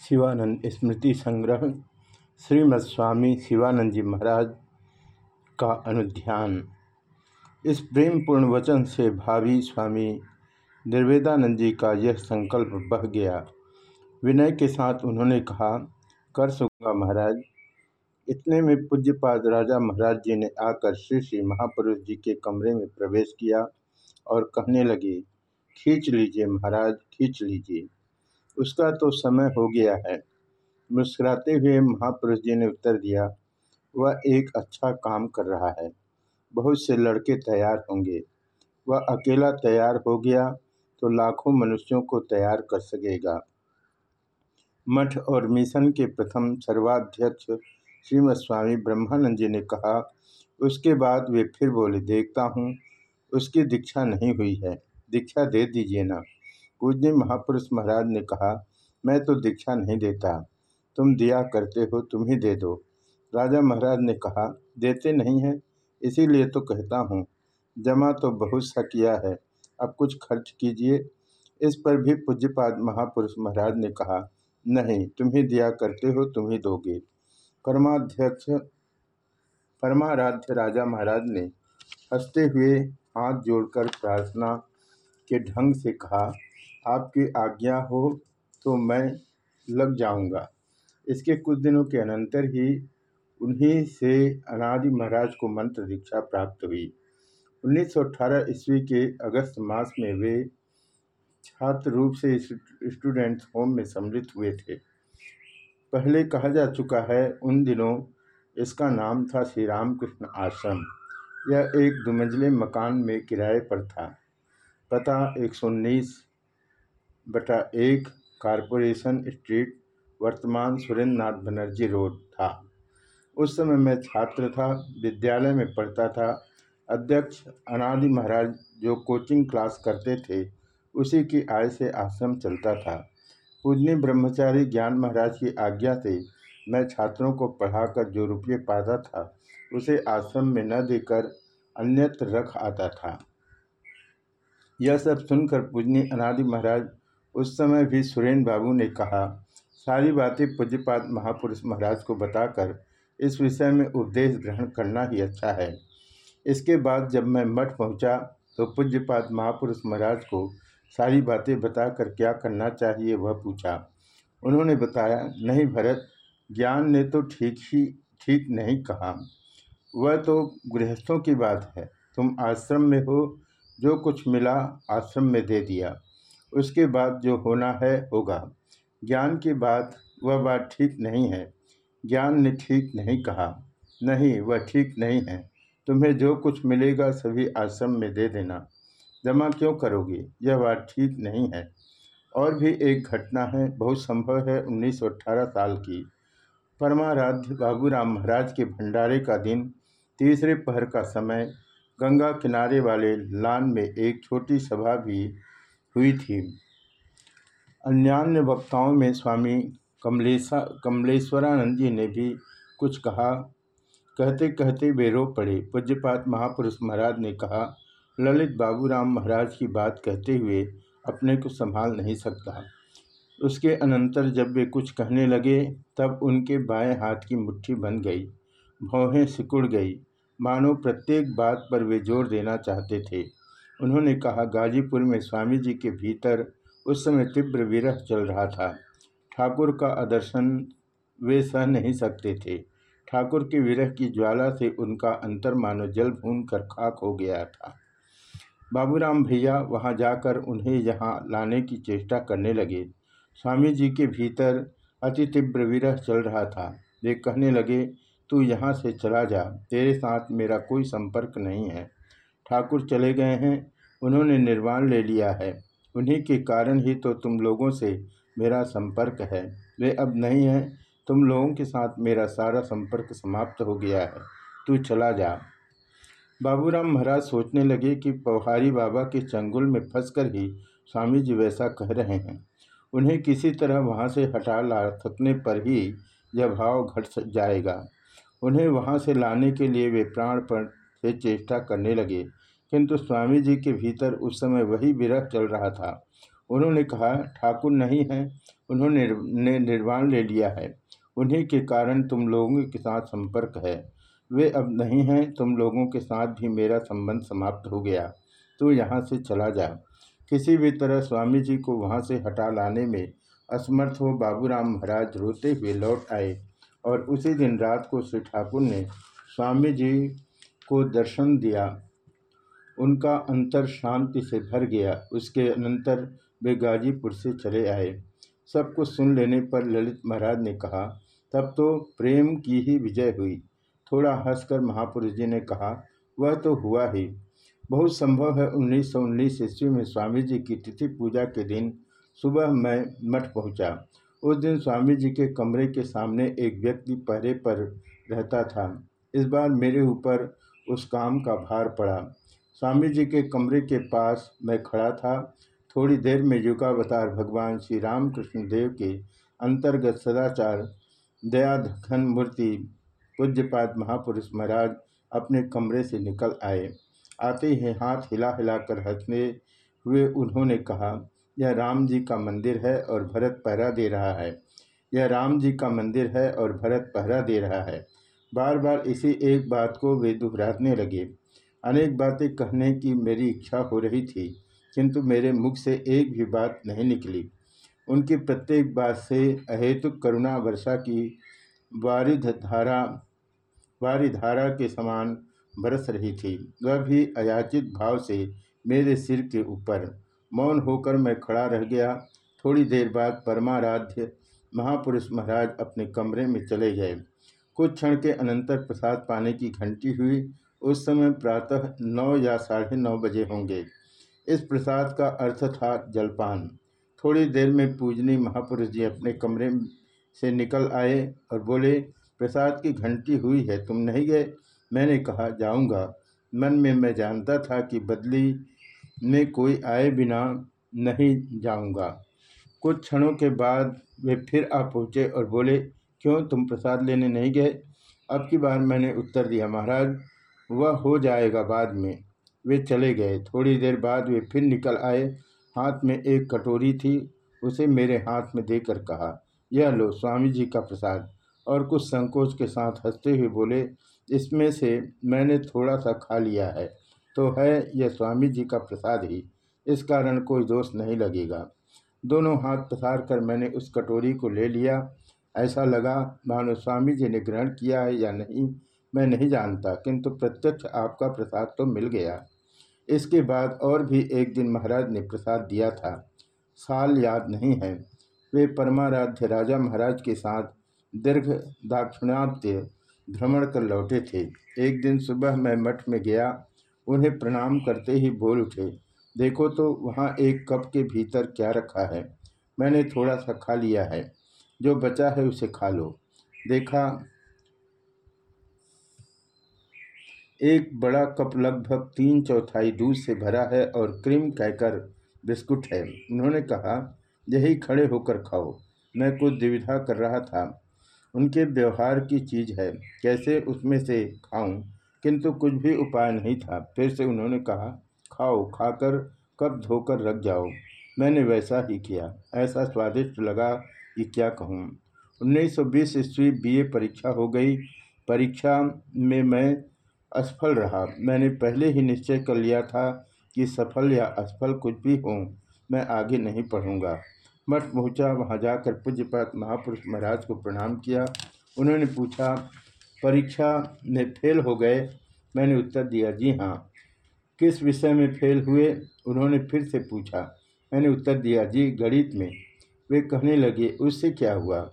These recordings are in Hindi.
शिवानंद स्मृति संग्रह श्रीमद स्वामी शिवानंद जी महाराज का अनुध्यान। इस प्रेम पूर्ण वचन से भावी स्वामी निर्वेदानंद जी का यह संकल्प बह गया। विनय के साथ उन्होंने कहा, कर सकूँगा महाराज। इतने में पूज्यपाद राजा महाराज जी ने आकर श्री श्री महापुरुष जी के कमरे में प्रवेश किया और कहने लगे, खींच लीजिए महाराज, खींच लीजिए। उसका तो समय हो गया है। मुस्कुराते हुए महापुरुष जी ने उत्तर दिया, वह एक अच्छा काम कर रहा है। बहुत से लड़के तैयार होंगे। वह अकेला तैयार हो गया तो लाखों मनुष्यों को तैयार कर सकेगा। मठ और मिशन के प्रथम सर्वाध्यक्ष श्रीमद स्वामी ब्रह्मानंद जी ने कहा, उसके बाद वे फिर बोले, देखता हूँ, उसकी दीक्षा नहीं हुई है। दीक्षा दे दीजिए ना। पूज्य महापुरुष महाराज ने कहा, मैं तो दीक्षा नहीं देता। तुम दिया करते हो, तुम ही दे दो। राजा महाराज ने कहा, देते नहीं हैं, इसीलिए तो कहता हूँ। जमा तो बहुत सा किया है, अब कुछ खर्च कीजिए। इस पर भी पूज्यपाद महापुरुष महाराज ने कहा, नहीं, तुम ही दिया करते हो, तुम ही दोगे। परमाध्यक्ष, परमाराध्य राजा महाराज ने हँसते हुए हाथ जोड़कर प्रार्थना के ढंग से कहा आपकी आज्ञा हो तो मैं लग जाऊँगा। इसके कुछ दिनों के अनंतर ही उन्हीं से अनादि महाराज को मंत्र दीक्षा प्राप्त हुई। 1918 ईस्वी के अगस्त मास में वे छात्र रूप से स्टूडेंट्स होम में सम्मिलित हुए थे। पहले कहा जा चुका है, उन दिनों इसका नाम था श्री रामकृष्ण आश्रम। यह एक दुमंजले मकान में किराए पर था। पता एक सौ उन्नीस बटा एक कारपोरेशन स्ट्रीट, वर्तमान सुरेंद्र नाथ बनर्जी रोड था। उस समय मैं छात्र था, विद्यालय में पढ़ता था। अध्यक्ष अनादि महाराज जो कोचिंग क्लास करते थे, उसी की आय से आश्रम चलता था। पूजनी ब्रह्मचारी ज्ञान महाराज की आज्ञा से मैं छात्रों को पढ़ाकर जो रुपये पाता था, उसे आश्रम में न देकर अन्यत्र रख आता था। यह सब सुनकर पूजनी अनादि महाराज उस समय भी सुरेन बाबू ने कहा, सारी बातें पूज्यपात महापुरुष महाराज को बताकर इस विषय में उपदेश ग्रहण करना ही अच्छा है। इसके बाद जब मैं मठ पहुँचा तो पूज्यपात महापुरुष महाराज को सारी बातें बताकर क्या करना चाहिए वह पूछा। उन्होंने बताया, नहीं भरत, ज्ञान ने तो ठीक ही, ठीक नहीं कहा। वह तो गृहस्थों की बात है। तुम आश्रम में हो, जो कुछ मिला आश्रम में दे दिया। उसके बाद जो होना है होगा। ज्ञान की बात वह बात ठीक नहीं है। ज्ञान ने ठीक नहीं कहा। नहीं, वह ठीक नहीं है। तुम्हें जो कुछ मिलेगा सभी आश्रम में दे देना। जमा क्यों करोगे? यह बात ठीक नहीं है। और भी एक घटना है, बहुत संभव है 1918 साल की। परमाराध्य बाबूराम महाराज के भंडारे का दिन, तीसरे पहर का समय, गंगा किनारे वाले लान में एक छोटी सभा भी हुई थी। अन्यान्य वक्ताओं में स्वामी कमलेशा, कमलेश्वरानंद जी ने भी कुछ कहा। कहते कहते वे रो पड़े। पूज्यपात महापुरुष महाराज ने कहा, ललित बाबूराम महाराज की बात कहते हुए अपने को संभाल नहीं सकता। उसके अनंतर जब वे कुछ कहने लगे, तब उनके बाएँ हाथ की मुट्ठी बन गई। भौहें सिकुड़ गई। मानो प्रत्येक बात पर वे ज़ोर देना चाहते थे। उन्होंने कहा, गाजीपुर में स्वामी जी के भीतर उस समय तीव्र विरह चल रहा था। ठाकुर का आदर्शन वे सह नहीं सकते थे। ठाकुर के विरह की ज्वाला से उनका अंतर मानो जल भून कर खाक हो गया था। बाबूराम भैया वहाँ जाकर उन्हें यहाँ लाने की चेष्टा करने लगे। स्वामी जी के भीतर अति तीव्र विरह चल रहा था। वे कहने लगे, तू यहाँ से चला जा। तेरे साथ मेरा कोई संपर्क नहीं है। ठाकुर चले गए हैं। उन्होंने निर्वाण ले लिया है। उन्हीं के कारण ही तो तुम लोगों से मेरा संपर्क है। वे अब नहीं हैं। तुम लोगों के साथ मेरा सारा संपर्क समाप्त हो गया है। तू चला जा। बाबूराम महाराज सोचने लगे कि पौहारी बाबा के चंगुल में फंसकर ही स्वामी जी वैसा कह रहे हैं। उन्हें किसी तरह वहाँ से हटा ला, थकने पर ही यह भाव घट जाएगा। उन्हें वहाँ से लाने के लिए वे प्राण प्राणपण से चेष्टा करने लगे। किंतु स्वामी जी के भीतर उस समय वही विरह चल रहा था। उन्होंने कहा, ठाकुर नहीं है, उन्होंने ने निर्वाण ले लिया है। उन्हीं के कारण तुम लोगों के साथ संपर्क है। वे अब नहीं हैं, तुम लोगों के साथ भी मेरा संबंध समाप्त हो गया। तो यहाँ से चला जा। किसी भी तरह स्वामी जी को वहाँ से हटा लाने में असमर्थ हो बाबूराम महाराज रोते हुए लौट आए और उसी दिन रात को श्री ठाकुर ने स्वामी जी को दर्शन दिया। उनका अंतर शांति से भर गया। उसके अनंतर वे गाजीपुर से चले आए। सब कुछ सुन लेने पर ललित महाराज ने कहा, तब तो प्रेम की ही विजय हुई। थोड़ा हंसकर महापुरुष जी ने कहा, वह तो हुआ ही। बहुत संभव है उन्नीस सौ उन्नीस ईस्वी में स्वामी जी की तिथि पूजा के दिन सुबह मैं मठ पहुँचा। उस दिन स्वामी जी के कमरे के सामने एक व्यक्ति पहरे पर रहता था। इस बार मेरे ऊपर उस काम का भार पड़ा। स्वामी जी के कमरे के पास मैं खड़ा था। थोड़ी देर में युगावतार भगवान श्री रामकृष्ण देव के अंतर्गत सदाचार, दयाधन मूर्ति, पूज्यपाद महापुरुष महाराज अपने कमरे से निकल आए। आते ही हाथ हिला हिलाकर हंसने हुए उन्होंने कहा, यह राम जी का मंदिर है और भरत पहरा दे रहा है। यह राम जी का मंदिर है और भरत पहरा दे रहा है। बार बार इसी एक बात को वे दोहराने लगे। अनेक बातें कहने की मेरी इच्छा हो रही थी, किंतु मेरे मुख से एक भी बात नहीं निकली। उनकी प्रत्येक बात से अहेतुक करुणा वर्षा की वारिध धारा वारिधारा के समान बरस रही थी। वह भी अयाचित भाव से मेरे सिर के ऊपर। मौन होकर मैं खड़ा रह गया। थोड़ी देर बाद परमाराध्य महापुरुष महाराज अपने कमरे में चले गए। कुछ क्षण के अनंतर प्रसाद पाने की घंटी हुई उस समय प्रातः नौ या साढ़े नौ बजे होंगे। इस प्रसाद का अर्थ था जलपान। थोड़ी देर में पूजनी महापुरुष जी अपने कमरे से निकल आए और बोले, प्रसाद की घंटी हुई है, तुम नहीं गए? मैंने कहा, जाऊँगा। मन में मैं जानता था कि बदली में कोई आए बिना नहीं जाऊँगा। कुछ क्षणों के बाद वे फिर आ पहुँचे और बोले, क्यों तुम प्रसाद लेने नहीं गए? अब की बार मैंने उत्तर दिया, महाराज। वह हो जाएगा बाद में। वे चले गए। थोड़ी देर बाद वे फिर निकल आए। हाथ में एक कटोरी थी। उसे मेरे हाथ में देकर कहा, यह लो स्वामी जी का प्रसाद। और कुछ संकोच के साथ हँसते हुए बोले, इसमें से मैंने थोड़ा सा खा लिया है। तो है, यह स्वामी जी का प्रसाद ही। इस कारण कोई दोष नहीं लगेगा। दोनों हाथ पसार कर मैंने उस कटोरी को ले लिया। ऐसा लगा मानो स्वामी जी ने ग्रहण किया है या नहीं? मैं नहीं जानता, किंतु प्रत्यक्ष आपका प्रसाद तो मिल गया। इसके बाद और भी एक दिन महाराज ने प्रसाद दिया था। साल याद नहीं है। वे परमाराध्य राजा महाराज के साथ दीर्घ दाक्षिणात्य भ्रमण कर लौटे थे। एक दिन सुबह मैं मठ में गया, उन्हें प्रणाम करते ही बोल उठे, देखो तो वहाँ एक कप के भीतर क्या रखा है? मैंने थोड़ा सा खा लिया है। जो बचा है उसे खा लो। देखा एक बड़ा कप लगभग तीन चौथाई दूध से भरा है और क्रीम कहकर बिस्कुट है। उन्होंने कहा, यही खड़े होकर खाओ। मैं कुछ दुविधा कर रहा था। उनके व्यवहार की चीज़ है। कैसे उसमें से खाऊं? किंतु कुछ भी उपाय नहीं था। फिर से उन्होंने कहा, खाओ, खाकर कब धोकर रख जाओ। मैंने वैसा ही किया। ऐसा स्वादिष्ट लगा कि क्या कहूँ। 1920 ईस्वी बीए परीक्षा हो गई। परीक्षा में मैं असफल रहा। मैंने पहले ही निश्चय कर लिया था कि सफल या असफल कुछ भी हो, मैं आगे नहीं पढ़ूँगा मठ पहुँचा, वहाँ जाकर पूज्यपात महापुरुष महाराज को प्रणाम किया। उन्होंने पूछा, परीक्षा में फेल हो गए? मैंने उत्तर दिया, जी हाँ। किस विषय में फेल हुए? उन्होंने फिर से पूछा। मैंने उत्तर दिया, जी, गणित में। वे कहने लगे, उससे क्या हुआ?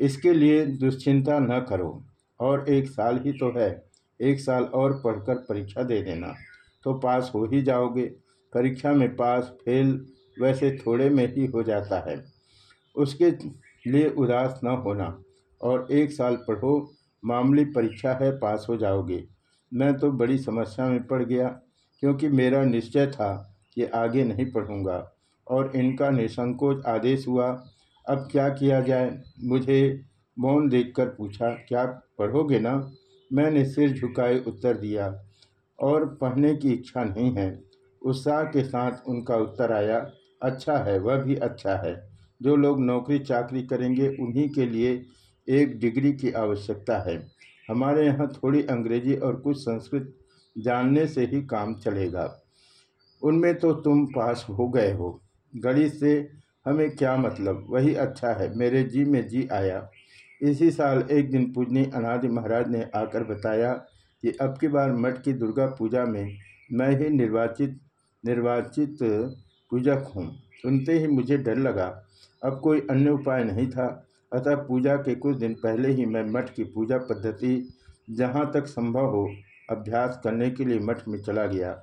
इसके लिए दुश्चिंता न करो, और एक साल ही तो है। एक साल और पढ़कर परीक्षा दे देना। तो पास हो ही जाओगे। परीक्षा में पास, फेल वैसे थोड़े में ही हो जाता है। उसके लिए उदास न होना और एक साल पढ़ो, मामूली परीक्षा है, पास हो जाओगे। मैं तो बड़ी समस्या में पड़ गया, क्योंकि मेरा निश्चय था कि आगे नहीं पढ़ूँगा और इनका निसंकोच आदेश हुआ। अब क्या किया जाए? मुझे मौन देखकर पूछा, क्या पढ़ोगे ना? मैंने सिर झुकाए उत्तर दिया, और पढ़ने की इच्छा नहीं है। उत्साह के साथ उनका उत्तर आया अच्छा है, वह भी अच्छा है। जो लोग नौकरी चाकरी करेंगे, उन्हीं के लिए एक डिग्री की आवश्यकता है। हमारे यहाँ थोड़ी अंग्रेज़ी और कुछ संस्कृत जानने से ही काम चलेगा। उनमें तो तुम पास हो गए हो। गणित से हमें क्या मतलब? वही अच्छा है। मेरे जी में जी आया। इसी साल एक दिन पूजनी अनादि महाराज ने आकर बताया कि अब की बार मठ की दुर्गा पूजा में मैं ही निर्वाचित निर्वाचित पूजक हूँ। सुनते ही मुझे डर लगा। अब कोई अन्य उपाय नहीं था। अतः पूजा के कुछ दिन पहले ही मैं मठ की पूजा पद्धति जहाँ तक संभव हो अभ्यास करने के लिए मठ में चला गया।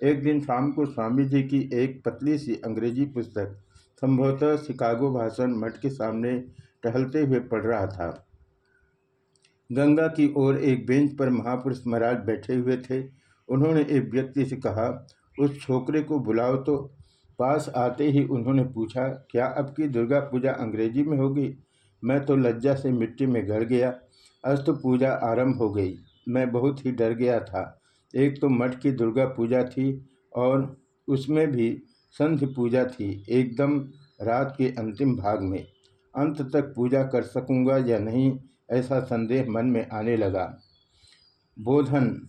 एक दिन शाम को स्वामी जी की एक पतली सी अंग्रेज़ी पुस्तक, संभवतः शिकागो भाषण मठ के सामने टहलते हुए पढ़ रहा था। गंगा की ओर एक बेंच पर महापुरुष महाराज बैठे हुए थे। उन्होंने एक व्यक्ति से कहा, उस छोकरे को बुलाओ तो। पास आते ही उन्होंने पूछा, क्या अब की दुर्गा पूजा अंग्रेज़ी में होगी? मैं तो लज्जा से मिट्टी में गड़ गया। अस्त पूजा आरंभ हो गई। मैं बहुत ही डर गया था। एक तो मठ की दुर्गा पूजा थी और उसमें भी संध्य पूजा थी, एकदम रात के अंतिम भाग में। अंत तक पूजा कर सकूँगा या नहीं, ऐसा संदेह मन में आने लगा। बोधन।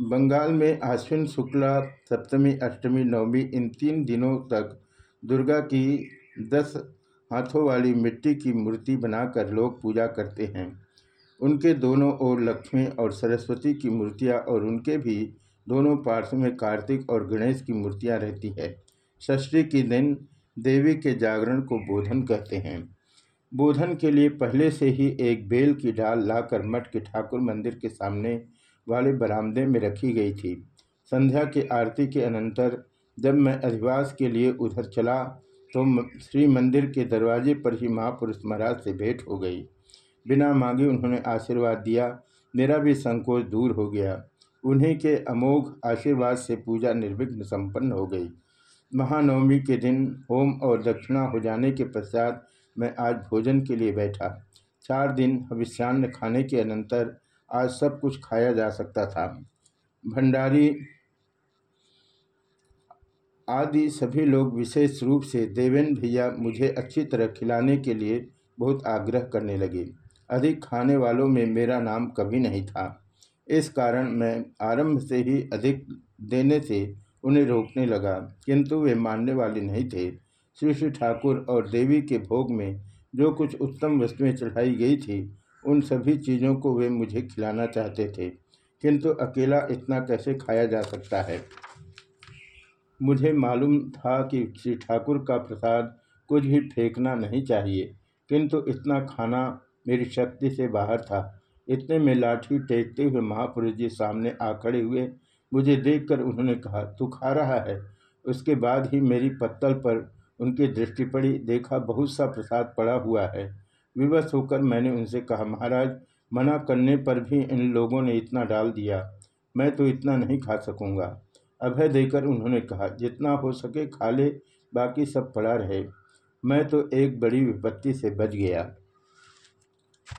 बंगाल में आश्विन शुक्ला, सप्तमी, अष्टमी, नवमी, इन तीन दिनों तक दुर्गा की दस हाथों वाली मिट्टी की मूर्ति बनाकर लोग पूजा करते हैं। उनके दोनों ओर लक्ष्मी और सरस्वती की मूर्तियाँ और उनके भी दोनों पार्श्व में कार्तिक और गणेश की मूर्तियाँ रहती है। षष्ठी के दिन देवी के जागरण को बोधन कहते हैं। बोधन के लिए पहले से ही एक बेल की डाल लाकर मठ के ठाकुर मंदिर के सामने वाले बरामदे में रखी गई थी। संध्या की आरती के अनंतर जब मैं अधिवास के लिए उधर चला तो श्री मंदिर के दरवाजे पर ही महापुरुष महाराज से भेंट हो गई। बिना मांगे उन्होंने आशीर्वाद दिया। मेरा भी संकोच दूर हो गया। उन्हीं के अमोघ आशीर्वाद से पूजा निर्विघ्न संपन्न हो गई। महानवमी के दिन होम और दक्षिणा हो जाने के पश्चात मैं आज भोजन के लिए बैठा। चार दिन हविष्यान्न खाने के अनंतर आज सब कुछ खाया जा सकता था। भंडारी आदि सभी लोग विशेष रूप से देवेंद्र भैया मुझे अच्छी तरह खिलाने के लिए बहुत आग्रह करने लगे। अधिक खाने वालों में मेरा नाम कभी नहीं था। इस कारण मैं आरंभ से ही अधिक देने से उन्हें रोकने लगा, किंतु वे मानने वाले नहीं थे। श्री श्री ठाकुर और देवी के भोग में जो कुछ उत्तम वस्तुएँ चढ़ाई गई थी, उन सभी चीज़ों को वे मुझे खिलाना चाहते थे, किंतु अकेला इतना कैसे खाया जा सकता है? मुझे मालूम था कि श्री ठाकुर का प्रसाद कुछ भी फेंकना नहीं चाहिए, किंतु इतना खाना मेरी शक्ति से बाहर था। इतने में लाठी टेकते हुए महापुरुष जी सामने आ खड़े हुए मुझे देखकर उन्होंने कहा, तू खा रहा है। उसके बाद ही मेरी पत्तल पर उनकी दृष्टि पड़ी, देखा बहुत सा प्रसाद पड़ा हुआ है। विवश होकर मैंने उनसे कहा, महाराज, मना करने पर भी इन लोगों ने इतना डाल दिया। मैं तो इतना नहीं खा सकूँगा। अभय देकर उन्होंने कहा, जितना हो सके खा ले, बाकी सब पड़ा रहे। मैं तो एक बड़ी विपत्ति से बच गया।